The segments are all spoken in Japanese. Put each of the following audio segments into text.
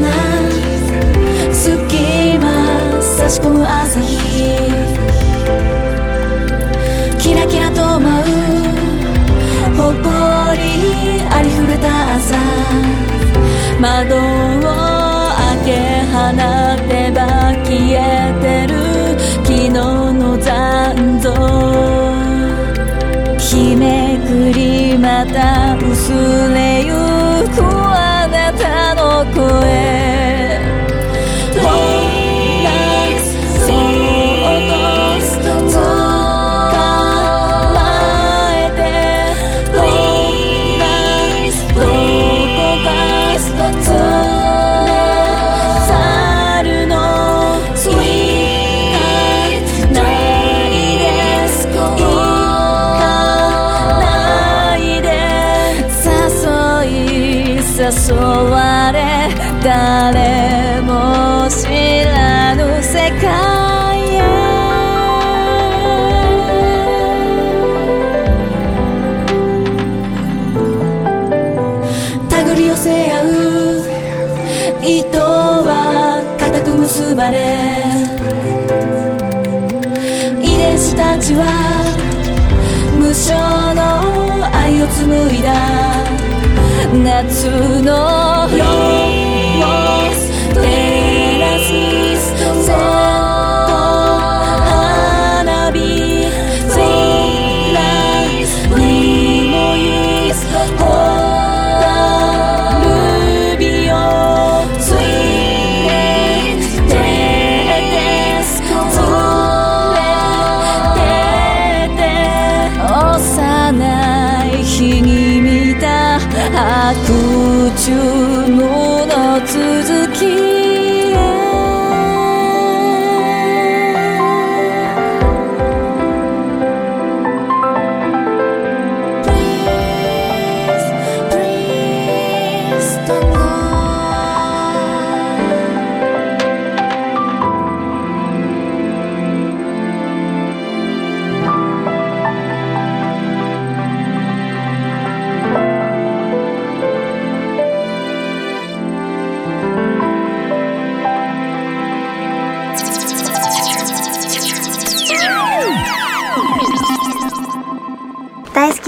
な隙間差し込む朝。日キラキラと舞う誇こりありふれた朝。窓を開け放てば消えてる。の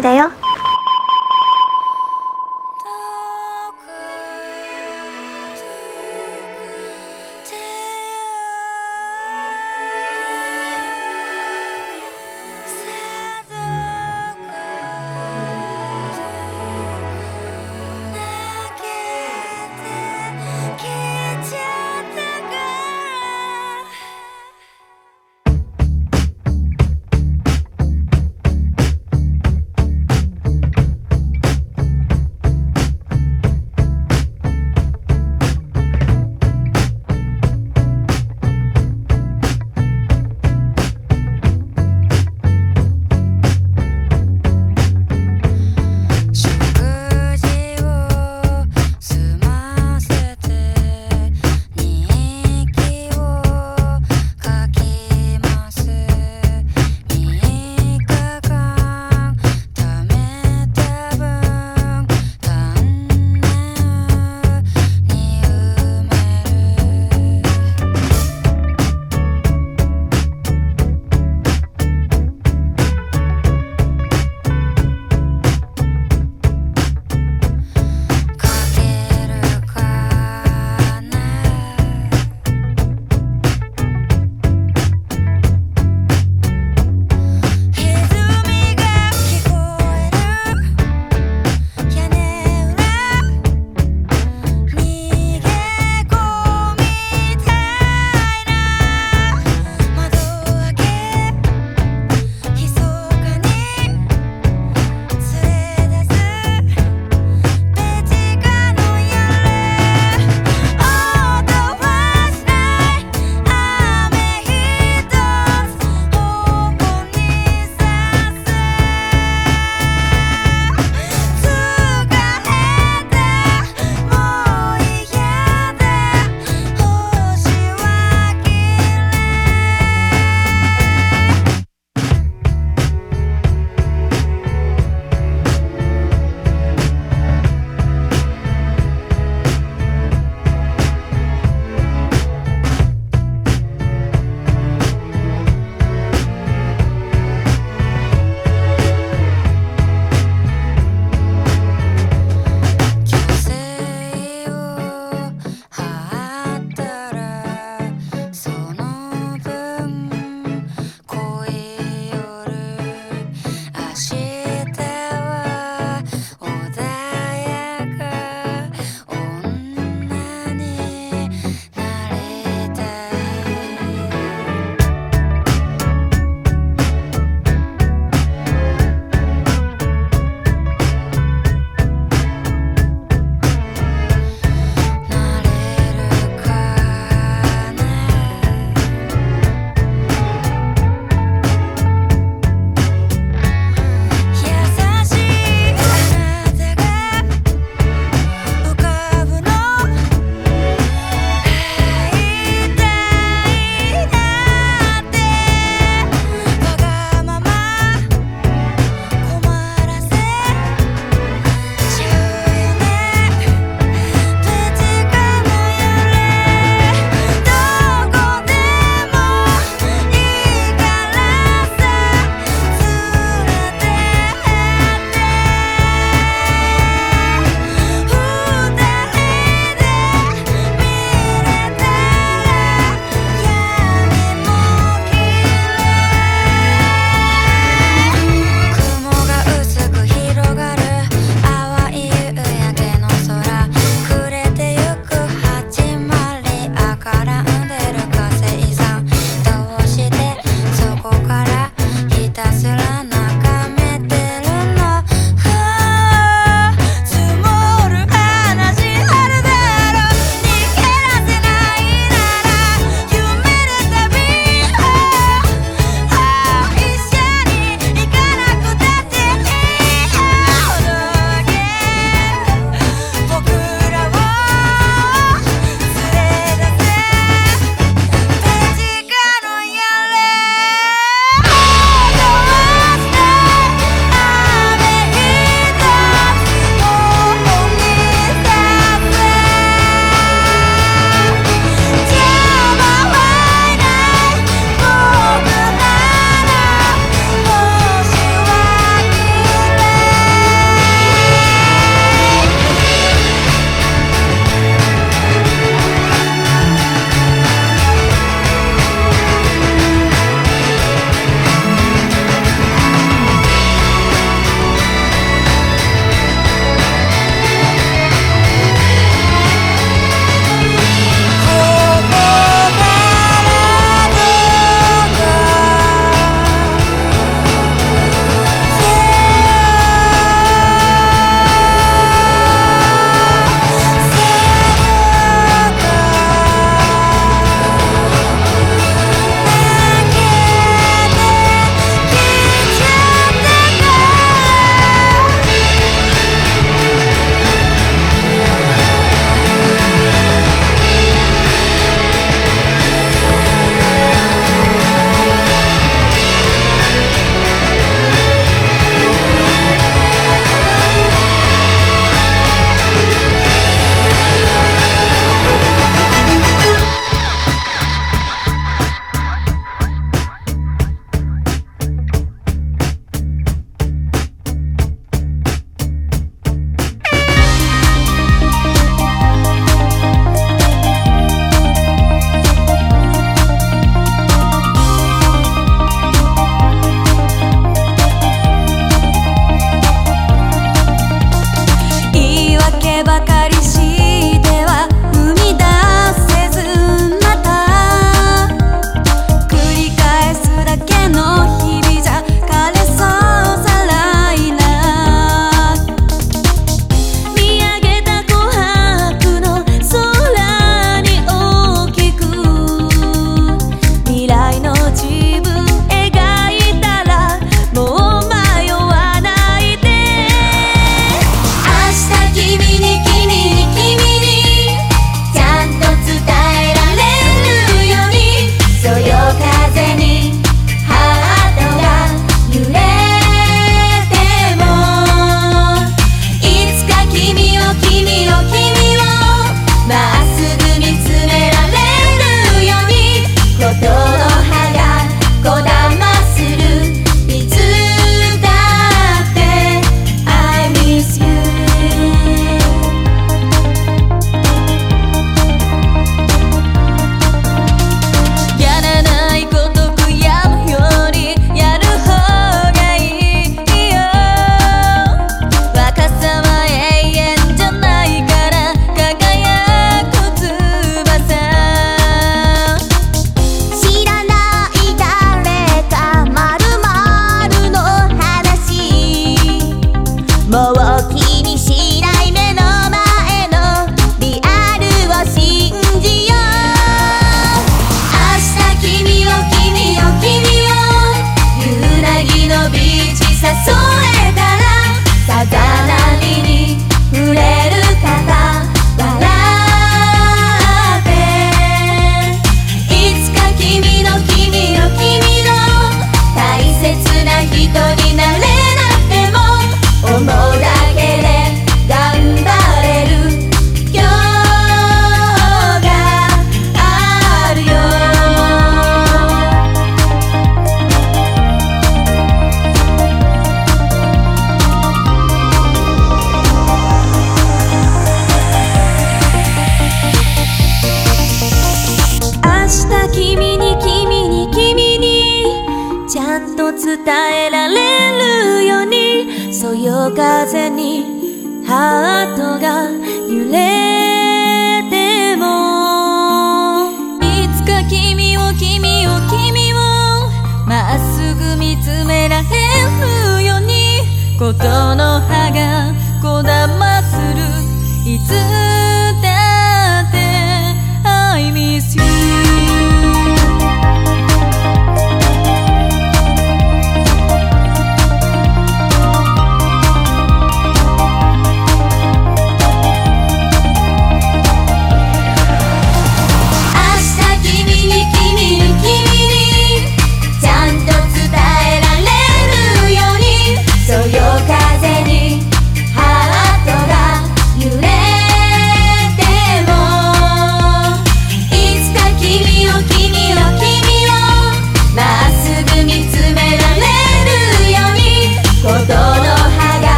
기다려.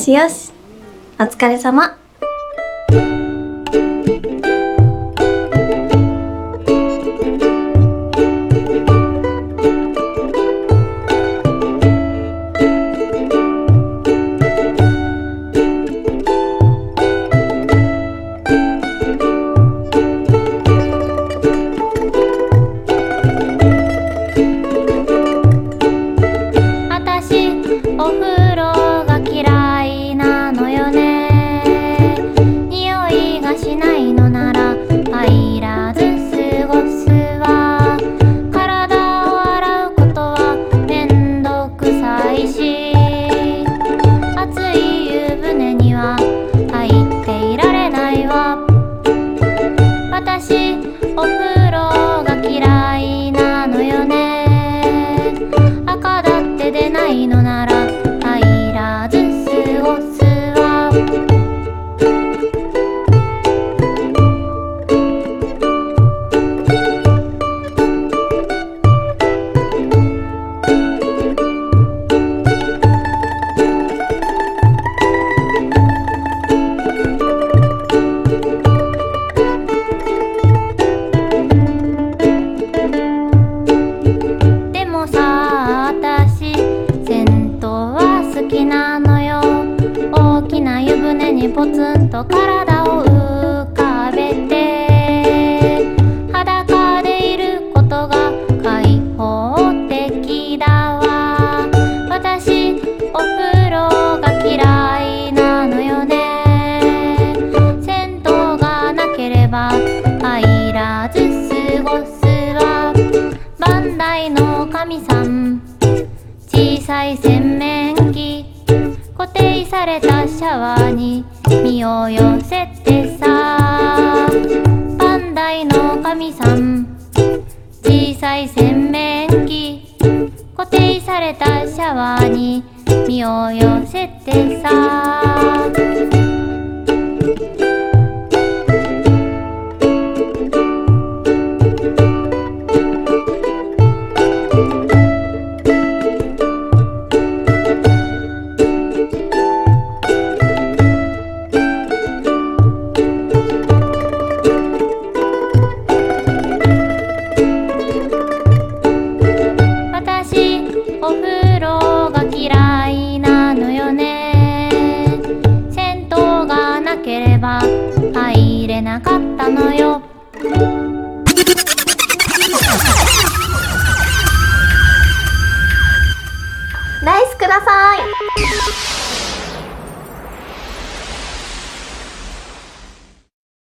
しよし。お疲れ様。